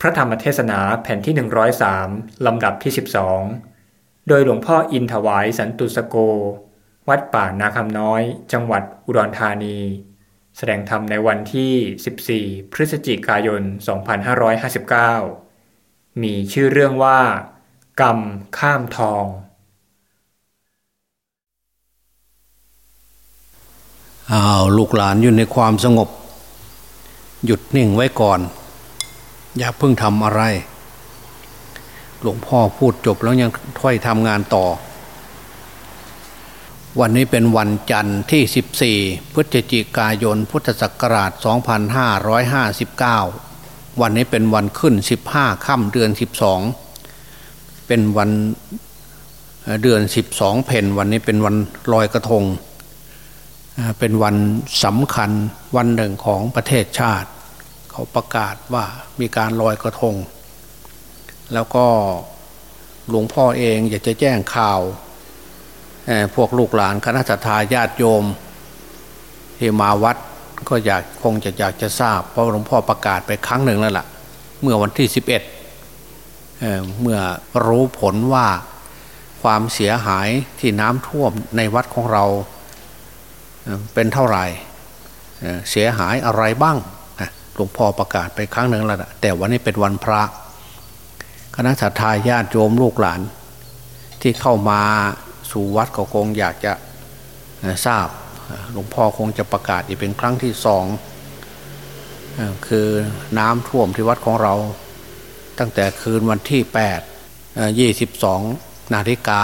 พระธรรมเทศนาแผ่นที่ 103 ลำดับที่ 12 โดยหลวงพ่ออินถวายสันตุสโก วัดป่านาคำน้อย จังหวัดอุดรธานี แสดงธรรมในวันที่ 14 พฤศจิกายน 2559 มีชื่อเรื่องว่า กรรมข้ามทอง อ้าว ลูกหลานอยู่ในความสงบ หยุดนิ่งไว้ก่อน อย่าเพิ่งทำอะไร หลวงพ่อพูดจบแล้วยังถ้อยทำงานต่อ วันนี้เป็นวันจันทร์ที่ 14 พฤศจิกายน พุทธศักราช 2559 วันนี้เป็นวันขึ้น 15ค่ำเดือน 12 เป็นวันเดือน 12 เพนวันนี้เป็นวันลอยกระทง เป็นวันสำคัญวันหนึ่งของประเทศชาติ เขาประกาศว่ามีการลอยกระทง แล้วก็หลวงพ่อเองอยากจะแจ้งข่าว พวกลูกหลานคณะทาญาติโยมที่มาวัดก็อยากคงจะอยากจะทราบ เพราะหลวงพ่อประกาศไปครั้งหนึ่งแล้วละ่ะ เมื่อวันที่ 11เเมื่อรู้ผลว่าความเสียหายที่น้ำท่วมในวัดของเราเป็นเท่าไหร่เสียหายอะไรบ้าง ลวงพ่อประกาศไปครั้งหนึ่งแล้วแต่วันนี้เป็นวันพระ คณะสัตยาญาติโยมลูกหลาน ที่เข้ามาสู่วัดก็คงอยากจะทราบหลวงพ่อคงจะประกาศอีกเป็นครั้งที่สองคือน้ำท่วมที่วัดของเรา ตั้งแต่คืนวันที่8 22 นาฬิกา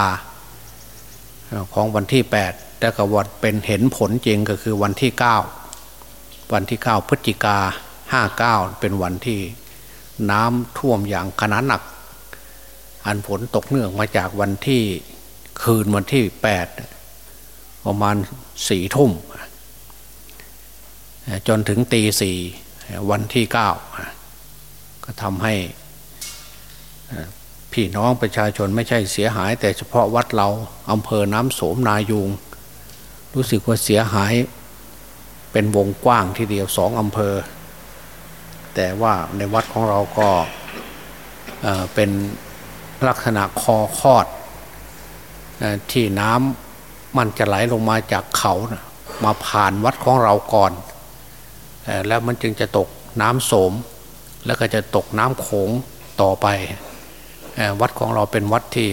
ของวันที่ 8 แต่ก็วัดเป็นเห็นผลจริงก็คือวันที่เก้าวันที่เก้าพฤศจิกา ห้าเก้าเป็นวันที่น้ำท่วมอย่างขนาดหนัก อันฝนตกเนื่องมาจากวันที่คืนวันที่แปดประมาณสี่ทุ่ม จนถึงตีสี่วันที่เก้าก็ทำให้พี่น้องประชาชนไม่ใช่เสียหาย แต่เฉพาะวัดเราอำเภอน้ำโสมนายุงรู้สึกว่าเสียหายเป็นวงกว้างทีเดียวสองอำเภอ แต่ว่าในวัดของเราก็เป็นลักษณะคอคอดที่น้ำมันจะไหลลงมาจากเขานะมาผ่านวัดของเราก่อน แล้วมันจึงจะตกน้ำโสม แล้วก็จะตกน้ำโขงต่อไป วัดของเราเป็นวัดที่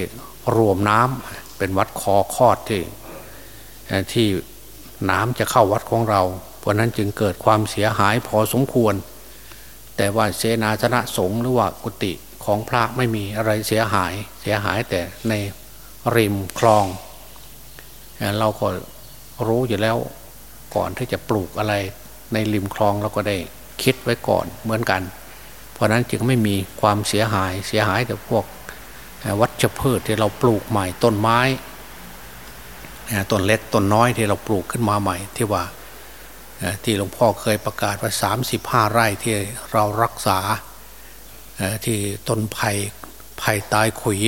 รวมน้ำเป็นวัดคอคอดที่ที่น้ำจะเข้าวัดของเรา เพราะนั้นจึงเกิดความเสียหายพอสมควร แต่ว่าเสนาชนะสงฆ์หรือว่ากุฏิของพระไม่มีอะไรเสียหายเสียหายแต่ในริมคลอง เราก็รู้อยู่แล้วก่อนที่จะปลูกอะไรในริมคลองเราก็ได้คิดไว้ก่อนเหมือนกัน เพราะนั้นจึงไม่มีความเสียหายเสียหายแต่พวกวัชพืชที่เราปลูกใหม่ต้นไม้ต้นเล็กต้นน้อยที่เราปลูกขึ้นมาใหม่ที่ว่า ที่หลวงพ่อเคยประกาศว่าสามสิบห้าไร่ที่เรารักษาที่ต้นไผ่ไผ่ตายขุย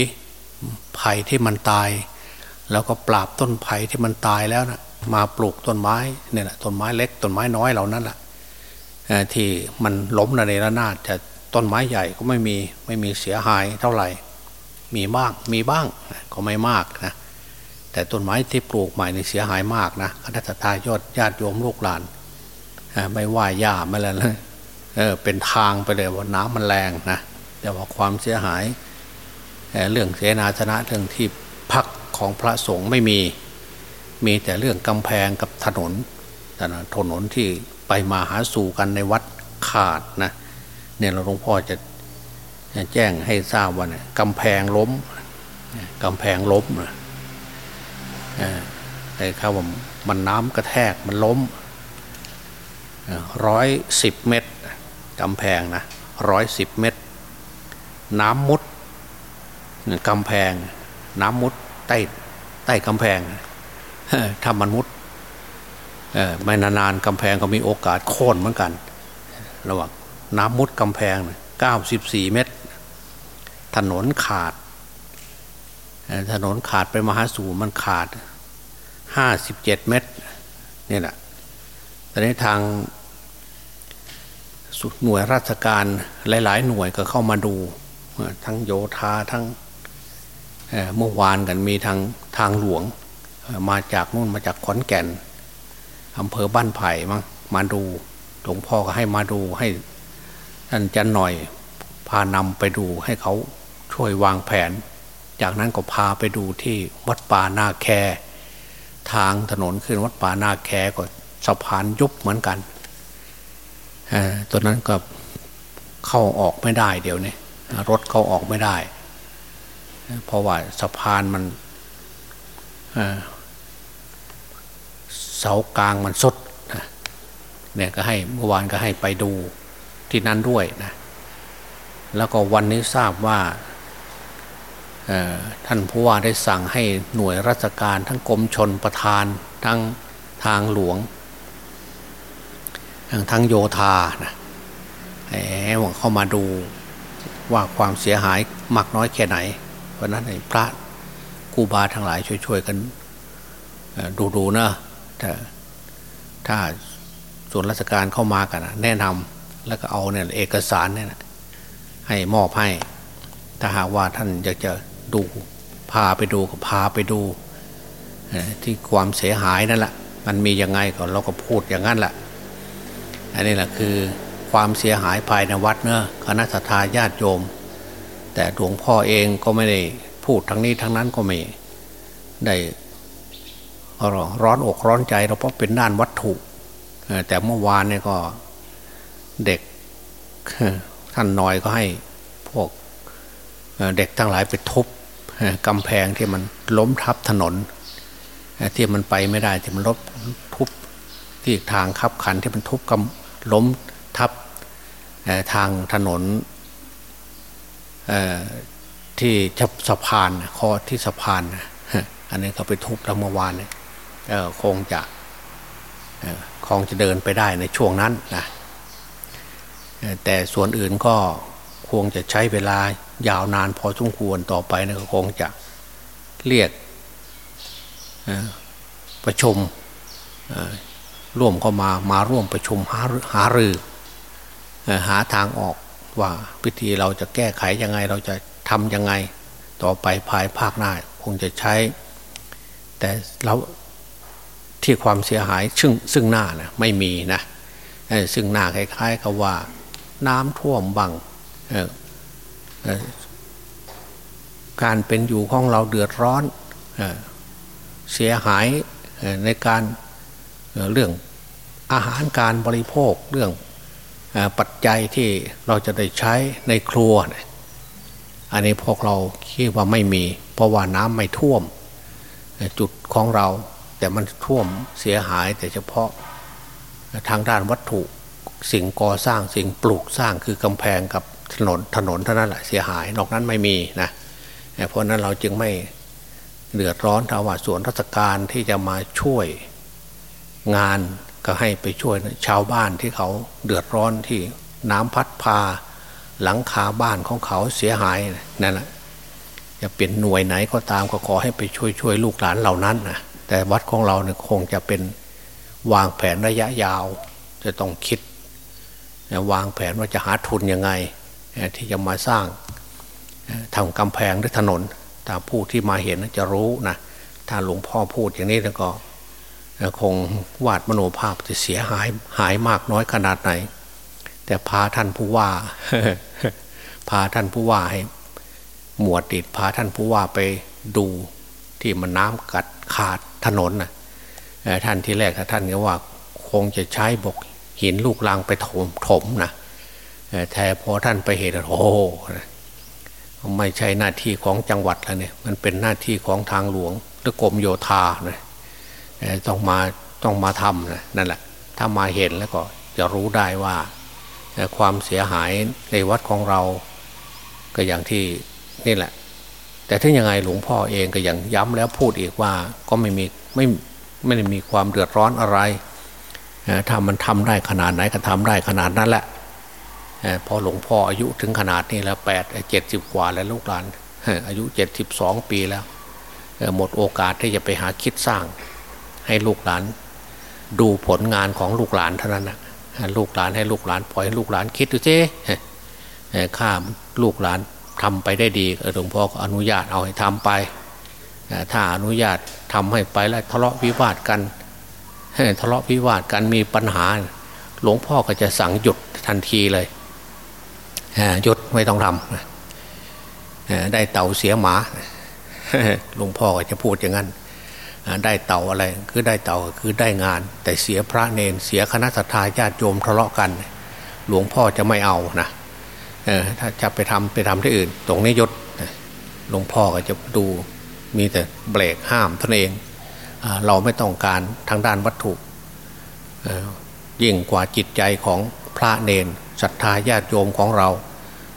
ไผ่ที่มันตาย แล้วก็ปราบต้นไผ่ที่มันตายแล้วนะมาปลูกต้นไม้เนี่ยแหละต้นไม้เล็กต้นไม้น้อยเหล่านั้นแหละที่มันล้มในระนาดจะต้นไม้ใหญ่ก็ไม่มีไม่มีเสียหายเท่าไหร่ มีบ้างมีบ้างก็ไม่มากนะแต่ต้นไม้ที่ปลูกใหม่นี่เสียหายมากนะคณะทายอดญาติโยมลูกหลาน ไม่ว่าหญ้าไม่อะไรเลยเออเป็นทางไปเลยว่าน้ำมันแรงนะแต่ว่าความเสียหายเเรื่องเสนาชนะเรื่องที่พักของพระสงฆ์ไม่มี มีแต่เรื่องกำแพงกับถนนถนนที่ไปมาหาสู่กันในวัดขาดนะเนี่ยเราหลวงพ่อจะแจ้งให้ทราบว่าเนี่ยกำแพงล้มกำแพงล้มนะไอ้ข้าวมันน้ำกระแทกมันล้ม ร้อยสิบเมตรกำแพงนะร้อยสิบเมตร น้ำมุดกำแพง น้ำมุดใต้ใต้กำแพงถ้ามันมุดไม่นานๆกำแพงก็มีโอกาสโค่นเหมือนกัน ระหว่างน้ำมุดกำแพงเก้าสิบสี่เมตร ถนนขาด ถนนขาดไปมหาสูมันขาดห้าสิบเจ็ดเมตรนี่แหละตอนนี้ทาง หน่วยราชการหลาย ๆ หน่วยก็เข้ามาดู ทั้งโยธาทั้งเมื่อวานกันมีทางทางหลวง มาจากนู่นมาจากขอนแก่นอำเภอบ้านไผ่มั้งมาดูหลวงพ่อก็ให้มาดูให้ท่านจันหน่อยพานำไปดูให้เขาช่วยวางแผน จากนั้นก็พาไปดูที่วัดป่านาแค ทางถนนขึ้นวัดป่านาแคก็สะพานยุบเหมือนกัน ตัวนั้นก็เข้าออกไม่ได้เดี๋ยวนี้รถเข้าออกไม่ได้ เพราะว่าสะพานมันเสากลางมันสดเนี่ยก็ให้เมื่อวานก็ให้ไปดูที่นั่นด้วยนะแล้วก็วันนี้ทราบว่าท่านผู้ว่าได้สั่งให้หน่วยราชการทั้งกรมชนประทานทั้งทางหลวง ทั้งโยธานะแหมเข้ามาดูว่าความเสียหายมากน้อยแค่ไหน เพราะนั้นพระกูบาทั้งหลายช่วยๆกันดูๆนะถ้าถ้าส่วนราชการเข้ามากันแนะนำแล้วก็เอาเนี่ยเอกสารเนี่ยให้มอบให้ ถ้าหากว่าท่านอยากจะดูพาไปดูก็พาไปดูที่ความเสียหายนั่นแหละมันมียังไงก่อนเราก็พูดอย่างนั้นแหละ อันนี้แหละคือความเสียหายภายในวัดเนอะคณะสัตยาติโยม แต่หลวงพ่อเองก็ไม่ได้พูดทั้งนี้ทั้งนั้นก็ไม่ได้ร้อนอกร้อนใจเราเพราะเป็นด้านวัตถุแต่เมื่อวานเนี่ยก็เด็กท่านน้อยก็ให้พวกเด็กทั้งหลายไปทุบกำแพงที่มันล้มทับถนน ที่มันไปไม่ได้ที่มันลบทุบที่ทางขับขันที่มันทุบกำ ล้มทับทางถนนที่สะพานคอที่สะพานอันนี้เขาไปทุบแล้วเมื่อวานเนี่ยคงจะคงจะเดินไปได้ในช่วงนั้นนะแต่ส่วนอื่นก็คงจะใช้เวลายาวนานพอสมควรต่อไปนะคงจะเรียกประชุม ร่วมเข้ามามาร่วมประชุมหาหารือ หาทางออกว่าพิธีเราจะแก้ไขยังไงเราจะทำยังไง ต่อไปภายภาคหน้าคงจะใช้ แต่เราที่ความเสียหายซึ่งซึ่งหน้านะไม่มีนะซึ่งหน้าคล้ายๆกับว่า น้ำท่วมบังการเป็นอยู่ของเราเดือดร้อนเสียหายในการ เรื่องอาหารการบริโภคเรื่องปัจจัยที่เราจะได้ใช้ในครัว อันนี้พวกเราคิดว่าไม่มี เพราะว่าน้ำไม่ท่วมจุดของเรา แต่มันท่วมเสียหายแต่เฉพาะทางด้านวัตถุสิ่งก่อสร้างสิ่งปลูกสร้างคือกำแพงกับถนนถนนเท่านั้นแหละเสียหายนอกนั้นไม่มีนะเพราะนั้นเราจึงไม่เดือดร้อนถ้าว่าส่วนราชการที่จะมาช่วย งานก็ให้ไปช่วยชาวบ้านที่เขาเดือดร้อนที่น้ำพัดพา หลังคาบ้านของเขาเสียหายนั่นแหละจะเป็นหน่วยไหนก็ตามก็ขอให้ไปช่วยช่วยลูกหลานเหล่านั้นนะแต่วัดของเราเนี่ยคงจะเป็นวางแผนระยะยาว จะต้องคิด วางแผนว่าจะหาทุนยังไง ที่จะมาสร้างทำกำแพงหรือถนนถ้าผู้ที่มาเห็นจะรู้นะถ้าหลวงพ่อพูดอย่างนี้แล้วก็ คงวาดมโนภาพจะเสียหายหายมากน้อยขนาดไหน แต่พาท่านผู้ว่า พาท่านผู้ว่าให้หมวดติดพาท่านผู้ว่าไปดูที่มันน้ำกัดขาดถนนนะท่านที่แรกท่านก็ว่าคงจะใช้บกหินลูกลังไปถมถมนะแต่พอท่านไปเห็นโอ้ไม่ใช่หน้าที่ของจังหวัดแล้วเนี่ย มันเป็นหน้าที่ของทางหลวงหรือกรมโยธานะ ต้องมาต้องมาทำนะนั่นแหละถ้ามาเห็นแล้วก็จะรู้ได้ว่าความเสียหายในวัดของเรา ก็อย่างที่นี่แหละ แต่ถ้ายังไงหลวงพ่อเองก็ยังย้ำแล้วพูดอีกว่าก็ไม่มีไม่ไม่ได้มีความเดือดร้อนอะไรถ้ามันทำได้ขนาดไหนก็ทำได้ขนาดนั้นแหละพอหลวงพ่ออายุถึงขนาดนี้แล้วแปดเจ็ดสิบกว่าแล้วลูกหลานอายุเจ็ดสิบสองปีแล้วหมดโอกาสที่จะไปหาคิดสร้าง ให้ลูกหลาน ดูผลงานของลูกหลานเท่านั้นนะลูกหลานให้ลูกหลานปล่อยให้ลูกหลานคิดดูสิข้ามลูกหลานทำไปได้ดีหลวงพ่ออนุญาตเอาให้ทำไป ถ้าอนุญาตทำให้ไปแล้วทะเลาะวิวาทกันทะเลาะวิวาทกันมีปัญหา หลวงพ่อก็จะสั่งหยุดทันทีเลยหยุดไม่ต้องทำได้เต่าเสียหมาหลวงพ่อก็จะพูดอย่างนั้น ได้เต่าอะไรคือได้เต่าคือได้งาน แต่เสียพระเนนเสียคณะสัตยาญาติโยมทะเลาะกัน หลวงพ่อจะไม่เอานะถ้าจะไปทำไปทำที่อื่น ตรงนี้ยศหลวงพ่อก็จะดูมีแต่เบรกห้ามท่านเองเราไม่ต้องการทางด้านวัตถุยิ่งกว่าจิตใจของพระเนนศรัทธาญาติโยมของเรา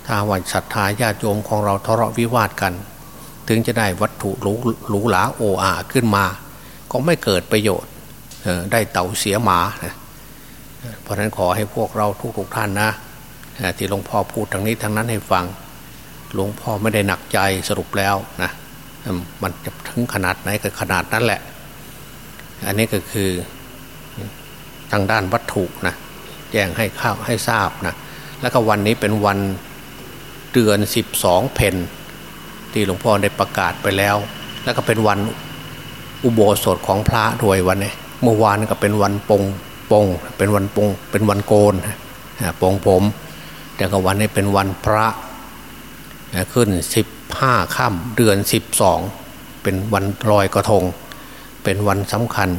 ถ้าวันศรัทธาญาติโยมของเราทะเลาะวิวาทกัน ถึงจะได้วัตถุหรูหรูหราโออาขึ้นมา ก็ไม่เกิดประโยชน์ได้เต่าเสียหมา เพราะฉะนั้นขอให้พวกเราทุกๆท่านนะที่หลวงพ่อพูดทางนี้ทางนั้นให้ฟังหลวงพ่อไม่ได้หนักใจสรุปแล้วนะมันจะถึงขนาดไหนก็ขนาดนั้นแหละ อันนี้ก็คือทางด้านวัตถุนะแจ้งให้ข้าวให้ทราบนะแล้วก็วันนี้เป็นวันเดือนสิบสองเพน ที่หลวงพ่อได้ประกาศไปแล้ว แล้วก็เป็นวันอุโบสถของพระด้วยวันนี้เมื่อวานก็เป็นวันปงปง เป็นวันปง เป็นวันโกนปงผม แต่ก็วันนี้เป็นวันพระขึ้นสิบห้าค่ำเดือนสิบสองเป็นวันลอยกระทง เป็นวันสำคัญ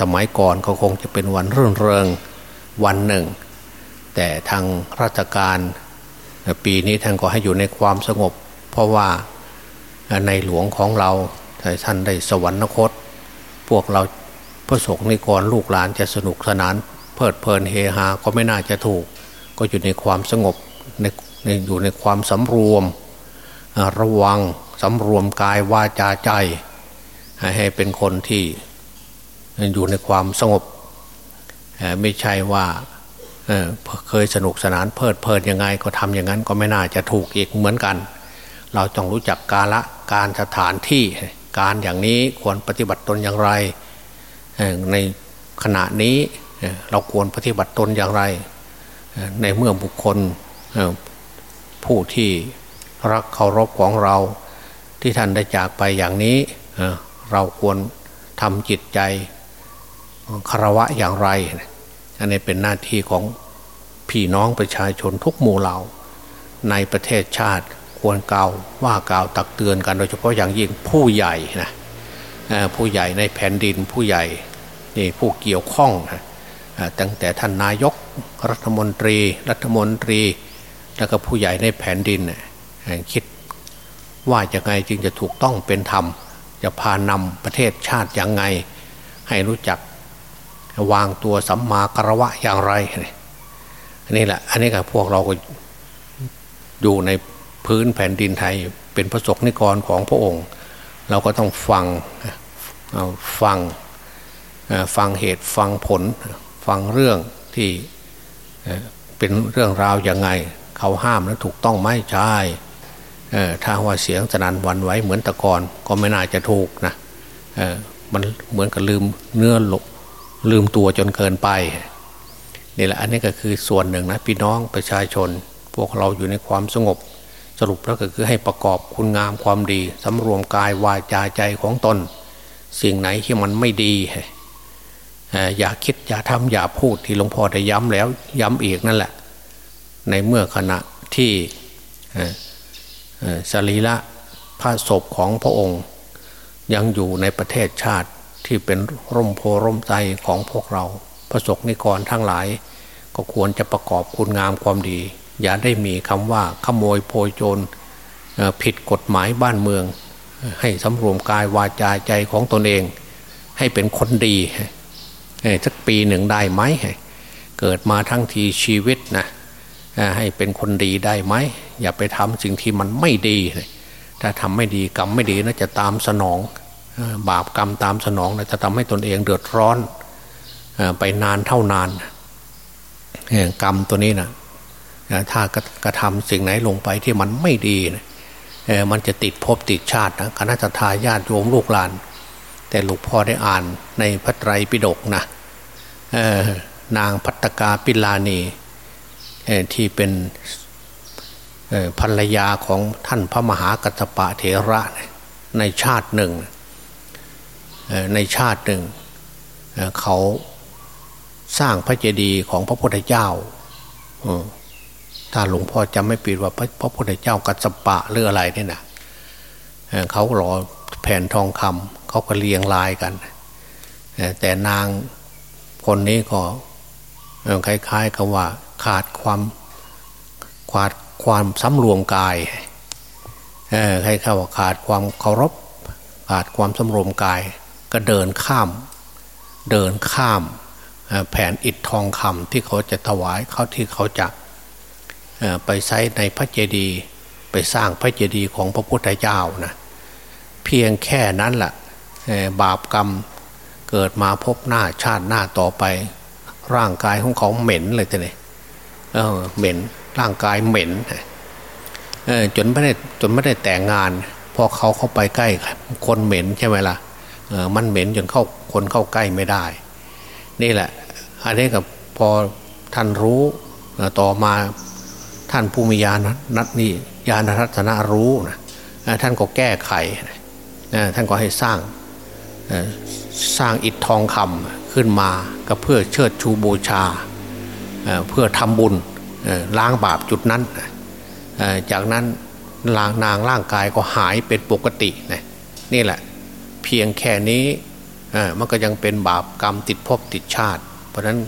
สมัยก่อนก็คงจะเป็นวันเรื่องเริงวันหนึ่ง แต่ทางราชการปีนี้ท่านก็ให้อยู่ในความสงบ เพราะว่าในหลวงของเราท่านได้สวรรคต พวกเราพระสงฆ์ในกรลูกหลานจะสนุกสนาน เพลิดเพลินเฮฮาก็ไม่น่าจะถูก ก็อยู่ในความสงบในอยู่ในความสำรวม ระวังสำรวมกายวาจาใจ ให้เป็นคนที่อยู่ในความสงบ ไม่ใช่ว่าเเคยสนุกสนานเพลิดเพลินยังไงก็ทำอย่างนั้นก็ไม่น่าจะถูกอีกเหมือนกัน เราต้องรู้จักกาละการสถานที่การอย่างนี้ควรปฏิบัติตนอย่างไร ในขณะนี้เราควรปฏิบัติตนอย่างไร ในเมื่อบุคคลผู้ที่รักเคารพของเราที่ท่านได้จากไปอย่างนี้ เราควรทำจิตใจคารวะอย่างไร อันนี้เป็นหน้าที่ของพี่น้องประชาชนทุกหมู่เหล่าในประเทศชาติ ควรกล่าวว่ากล่าวตักเตือนกันโดยเฉพาะอย่างยิ่งผู้ใหญ่นะผู้ใหญ่ในแผ่นดินผู้ใหญ่นี่ผู้เกี่ยวข้องนะตั้งแต่ท่านนายกรัฐมนตรี รัฐมนตรี แล้วก็ผู้ใหญ่ในแผ่นดินคิดว่าจะไงจึงจะถูกต้องเป็นธรรม จะพานำประเทศชาติอย่างไง ให้รู้จักวางตัวสัมมาคารวะอย่างไรอันนี้แหละอันนี้กับพวกเราก็อยู่ใน พื้นแผ่นดินไทยเป็นพระสกนิกรของพระองค์ เราก็ต้องฟังฟังฟังเหตุฟังผล ฟังเรื่องที่เป็นเรื่องราวยังไง เขาห้ามแล้วถูกต้องไหมใช่ถ้าว่าเสียงสนันวันไว้เหมือนตะกอนก็ไม่น่าจะถูกนะมันเหมือนกับลืมเนื้อหลลืมตัวจนเกินไปนี่แหละอันนี้ก็คือส่วนหนึ่งนะพี่น้องประชาชน พวกเราอยู่ในความสงบ สรุปแล้วก็คือให้ประกอบคุณงามความดีสำรวมกายวาจาใจของตน สิ่งไหนที่มันไม่ดี อย่าคิดอย่าทำอย่าพูดที่หลวงพ่อได้ย้ำแล้วย้ำอีกนั่นแหละ ในเมื่อขณะที่สรีระพระศพของพระองค์ ยังอยู่ในประเทศชาติที่เป็นร่มโพร่มใจของพวกเรา พระสกนิกรทั้งหลาย ก็ควรจะประกอบคุณงามความดี อย่าได้มีคำว่าขโมยโพยโจรผิดกฎหมายบ้านเมือง ให้สำรวมกายวาจาใจของตนเอง ให้เป็นคนดีสักปีหนึ่งได้ไหมเกิดมาทั้งทีชีวิตนะให้เป็นคนดีได้ไหม อย่าไปทำสิ่งที่มันไม่ดี ถ้าทำไม่ดีกรรมไม่ดีนะจะตามสนอง บาปกรรมตามสนองนะจะทำให้ตนเองเดือดร้อนไปนานเท่านานกรรมตัวนี้นะ ถ้ากระทำสิ่งไหนลงไปที่มันไม่ดีนะมันจะติดภพติดชาตินะคณะทาญาติโยมลูกหลาน แต่หลวงพ่อได้อ่านในพระไตรปิฎกนะนนางพัตกาปิลานีที่เป็นภรรยาของท่านพระมหากัตปะเถระในชาติหนึ่ง ในชาติหนึ่ง เขาสร้างพระเจดีย์ของพระพุทธเจ้า ถ้าหลวงพ่อจำไม่ปิดว่าพระพุทธเจ้ากัสปะหรืออะไรนี่นะเขาหล่อแผ่นทองคำเขาก็เรียงลายกัน แต่นางคนนี้ก็คล้ายๆกับว่าขาดความขาดความสำรวมกายใครเข้าว่าขาดความเคารพขาดความสำรวมกาย ก็เดินข้าม เดินข้ามแผ่นอิฐทองคำที่เขาจะถวายเขาที่เขาจะ ไปใช้ในพระเจดีย์ไปสร้างพระเจดีย์ของพระพุทธเจ้านะเพียงแค่นั้นแหละบาปกรรมเกิดมาพบหน้าชาติหน้าต่อไป ร่างกายของเขาเหม็นเลยทีนี้เออเหม็นร่างกายเหม็นเออจนไม่ได้จนไม่ได้แต่งงาน พอเขาเข้าไปใกล้คนเหม็นใช่ไหมล่ะเออมันเหม็นจนเข้าคนเข้าใกล้ไม่ได้ นี่แหละ อันนี้กับพอท่านรู้ต่อมา ท่านภูมิญาณนัดนี่ญาณรัตนะรู้นะท่านก็แก้ไขท่านก็ให้สร้างสร้างอิฐทองคำขึ้นมาก็เพื่อเชิดชูบูชา เพื่อทำบุญล้างบาปจุดนั้น จากนั้นลางนางร่างกายก็หายเป็นปกตินี่แหละ เพียงแค่นี้มันก็ยังเป็นบาปกรรมติดภพติดชาติ เพราะฉะนั้น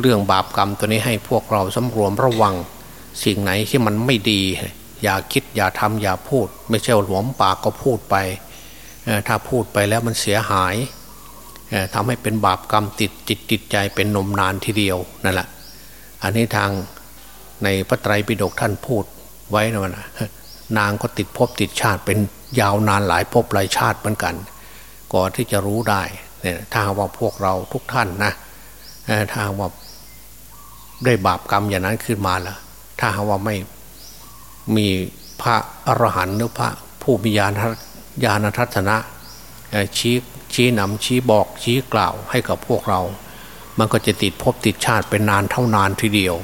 เรื่องบาปกรรมตัวนี้ให้พวกเราสำรวมระวัง สิ่งไหนที่มันไม่ดี อย่าคิดอย่าทำอย่าพูด ไม่ใช่หลวมปากก็พูดไป ถ้าพูดไปแล้วมันเสียหายทำให้เป็นบาปกรรมติดจิตติดใจเป็นนมนานทีเดียวนั่นแหละอันนี้ทางในพระไตรปิฎกท่านพูดไว้นะนะนางก็ติดภพติดชาติเป็นยาวนานหลายภพหลายชาติเหมือนกัน ก่อนที่จะรู้ได้เนี่ยถ้าว่าพวกเราทุกท่านนะถ้าว่าได้บาปกรรมอย่างนั้นขึ้นมาแล้ว ถ้าว่าไม่มีพระอรหันต์หรือพระผู้มีญาณญาณทัศนะชี้ชี้นำชี้บอกชี้กล่าวให้กับพวกเรา มันก็จะติดภพติดชาติเป็นนานเท่านานทีเดียว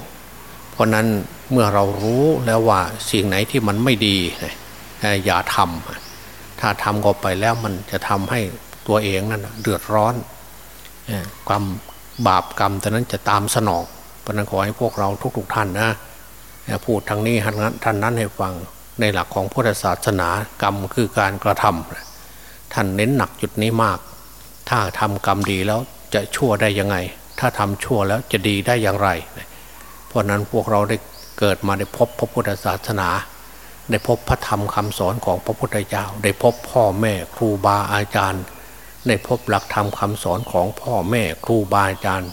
เพราะนั้นเมื่อเรารู้แล้วว่าสิ่งไหนที่มันไม่ดีอย่าทำถ้าทำก็ไปแล้วมันจะทำให้ตัวเองนั่นเดือดร้อนความบาปกรรมตอนนั้นจะตามสนองเพราะนั้นขอให้พวกเราทุกๆท่านนะ พูดทางนี้ท่านนั้นให้ฟังในหลักของพุทธศาสนากรรมคือการกระทำท่านเน้นหนักจุดนี้มาก ถ้าทำกรรมดีแล้วจะชั่วได้ยังไง ถ้าทำชั่วแล้วจะดีได้อย่างไร เพราะนั้นพวกเราได้เกิดมาได้พบพระพุทธศาสนา ได้พบพระธรรมคำสอนของพระพุทธเจ้า ได้พบพ่อแม่ครูบาอาจารย์ ได้พบหลักธรรมคาสอนของพ่อแม่ครูบาอาจารย์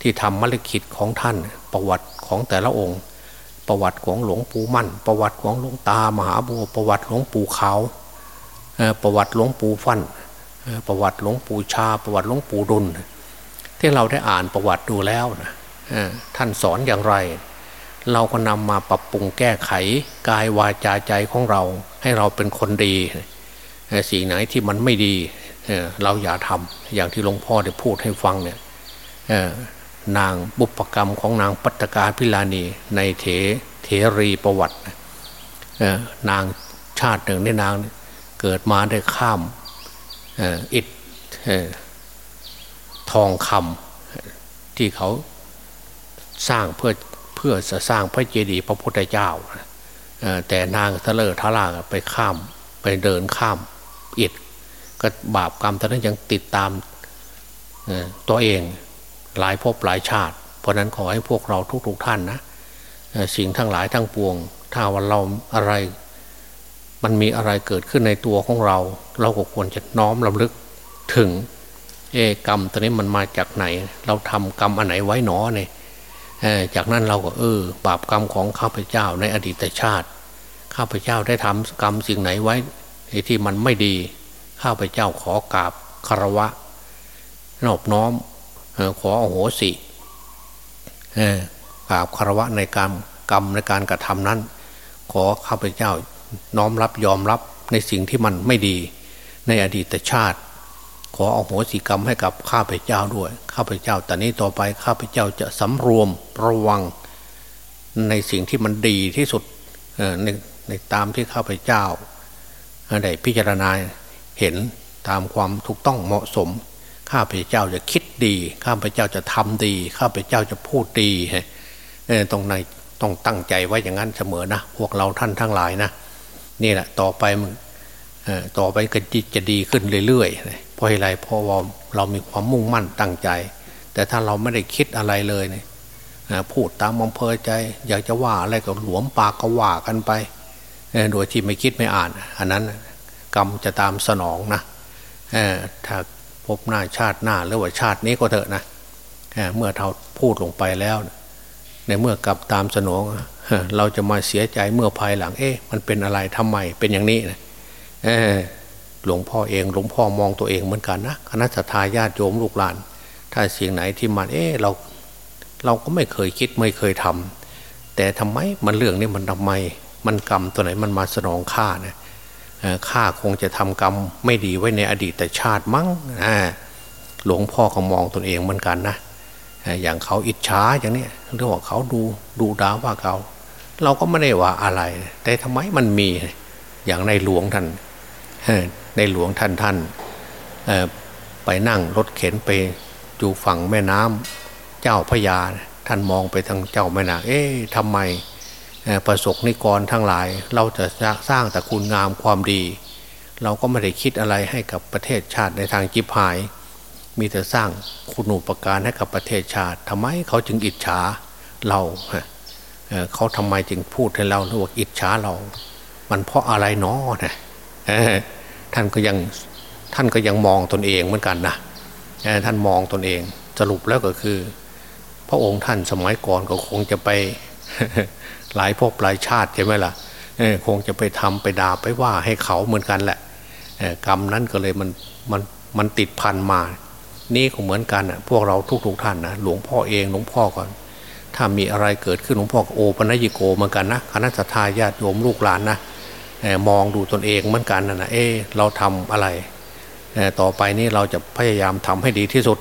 ที่ทำมรรคิดของท่านประวัติของแต่ละองค์ ประวัติของหลวงปู่มั่น ประวัติของหลวงตามหาบัวประวัติหลวงปู่ขาวประวัติหลวงปู่ฟัน่นประวัติหลวงปู่ชา ประวัติหลวงปู่ดุลที่เราได้อ่านประวัติดูแล้วนะท่านสอนอย่างไร เราก็นำมาปรับปรุงแก้ไขกายวาจาใจของเรา ให้เราเป็นคนดีสิ่งไหนที่มันไม่ดีเราอย่าทำอย่างที่หลวงพ่อได้พูดให้ฟังเนี่ย นางบุปกรรมของนางปัตกาพิลานีในเถเถรีประวัตินางชาติหนึ่งในนางเกิดมาได้ข้ามอิฐทองคำที่เขาสร้างเพื่อเพื่อจะสร้างพระเจดีย์พระพุทธเจ้าแต่นางทะเลทะลาไปข้ามไปเดินข้ามอิฐก็บาปกรรมตอนนั้นยังติดตามตัวเอง หลายภพหลายชาติ เพราะนั้นขอให้พวกเราทุกๆทท่านนะสิ่งทั้งหลายทั้งปวง ถ้าวันเราอะไร มันมีอะไรเกิดขึ้นในตัวของเรา เราก็ควรจะน้อมลำลึกถึงเอกรรมตัวนี้มันมาจากไหน เราทำกรรมอันไหนไว้หนอเนี่ยจากนั้นเราก็เออ บาปกรรมของข้าพเจ้าในอดีตชาติ ข้าพเจ้าได้ทำกรรมสิ่งไหนไว้ที่มันไม่ดี ข้าพเจ้าขอกราบคารวะนอบน้อม ขอโอโหสิกราบคารวะในการกรรมในการกระทำนั้น ขอข้าพเจ้าน้อมรับยอมรับในสิ่งที่มันไม่ดีในอดีตชาติขขอเอาโหสิกรรมให้กับข้าพเจ้าด้วย ข้าพเจ้าแต่นี้ต่อไปข้าพเจ้าจะสำรวมระวังในสิ่งที่มันดีที่สุดในในตามที่ข้าพเจ้าได้พิจารณาเห็นตามความถูกต้องเหมาะสม ข้าพเจ้าจะคิดดี ข้าพเจ้าจะทำดี ข้าพเจ้าจะพูดดีตรงในต้องตั้งใจไว้อย่างนั้นเสมอนะพวกเราท่านทั้งหลายนะนี่แหละต่อไปมึงต่อไปก็จะดีขึ้นเรื่อยๆเพราะอะไรเพราะว่าเรามีความมุ่งมั่นตั้งใจ แต่ถ้าเราไม่ได้คิดอะไรเลยเนี่ยพูดตามอำเภอใจ อยากจะว่าอะไรก็หลวมปากก็ว่ากันไปโดยที่ไม่คิดไม่อ่าน อันนั้นกรรมจะตามสนองนะถ้า พบหน้าชาติหน้าหรือว่าชาตินี้ก็เถอะนะเมื่อเราพูดลงไปแล้ว ในเมื่อกลับตามสนอง เราจะมาเสียใจเมื่อภายหลัง เอ๊ะ มันเป็นอะไรทำไมเป็นอย่างนี้นะหลวงพ่อเองหลวงพ่อมองตัวเองเหมือนกันนะคณะทาญาติโยมลูกหลาน ถ้าสิ่งไหนที่มันเอ๊ะเราเราก็ไม่เคยคิดไม่เคยทำแต่ทำไมมันเรื่องนี้มันทำไม มันกรรมตัวไหนมันมาสนองข้านะ ข้าคงจะทำกรรมไม่ดีไว้ในอดีตแต่ชาติมั้งหลวงพ่อก็มองตนเองเหมือนกันนะอย่างเขาอิจฉาอย่างนี้เรื่องว่าเขาดูดูด่าว่าเขาเราก็ไม่ได้ว่าอะไร แต่ทำไมมันมีอย่างในหลวงท่านในหลวงท่านท่านไปนั่งรถเข็นไปอยู่ฝั่งแม่น้ำเจ้าพยา ท่านมองไปทางเจ้าแม่นาเอ๊ะทำไม ประสบนิกรทั้งหลาย เราจะสร้างแต่คุณงามความดี เราก็ไม่ได้คิดอะไรให้กับประเทศชาติในทางจิบหาย มีแต่สร้างคุณูปการให้กับประเทศชาติทำไมเขาจึงอิจฉาเราเขาทำไมจึงพูดให้เราว่าอิจฉาเรา มันเพราะอะไรเนาะนะท่านก็ยังท่านก็ยังมองตนเองเหมือนกันนะท่านมองตนเองสรุปแล้วก็คือ พระองค์ท่านสมัยก่อนก็คงจะไป หลายภพหลายชาติใช่ไหมล่ะคงจะไปทำไปด่าไปว่าให้เขาเหมือนกันแหละกรรมนั้นก็เลยมันมันมันติดพันมา นี่ก็เหมือนกันอะพวกเราทุกๆทท่านนะหลวงพ่อเองหลวงพ่อก่อน ถ้ามีอะไรเกิดขึ้นหลวงพ่อโอปัญญิโกเหมือนกันนะคณะทาญาติโยมลูกหลานนะมองดูตนเองเหมือนกันนะเออเราทำอะไรต่อไปนี้เราจะพยายามทำให้ดีที่สุด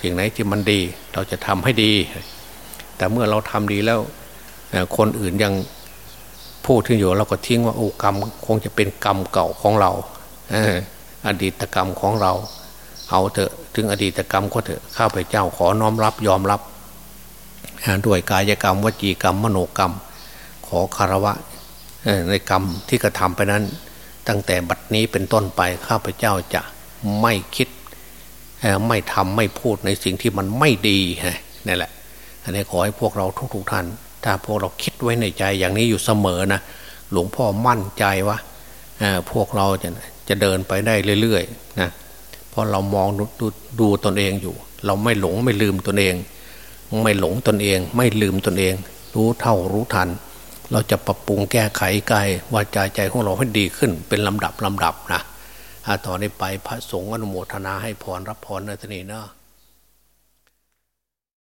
สิ่งไหนที่มันดี เราจะทำให้ดี แต่เมื่อเราทำดีแล้วคนอื่นยังพูดถึงอยู่เราก็ทิ้งว่าโอ้กรรมคงจะเป็นกรรมเก่าของเราอดีตกรรมของเรา เอาเถอะถึงอดีตกรรมก็เถอะข้าพเจ้าขอน้อมรับยอมรับด้วยกายกรรมวจีกรรมมโนกรรม ขอคารวะในกรรมที่กระทำไปนั้น ตั้งแต่บัดนี้เป็นต้นไปข้าพเจ้าจะไม่คิดไม่ทำไม่พูดในสิ่งที่มันไม่ดีนี่แหละ อันนี้ขอให้พวกเราทุกๆท่าน ถ้าพวกเราคิดไว้ในใจอย่างนี้อยู่เสมอนะหลวงพ่อมั่นใจว่าพวกเราจะจะเดินไปได้เรื่อยๆนะเพราะเรามองดดดูตนเองอยู่ เราไม่หลงไม่ลืมตนเอง ไม่หลงตนเอง ไม่ลืมตนเอง รู้เท่ารู้ทัน เราจะปรับปรุงแก้ไขกายวาจาใจของเราให้ดีขึ้น เป็นลำดับลำดับนะต่อนนี้ไปพระสงฆ์อนุโมทนาให้พรรับพรในทนีเนาะ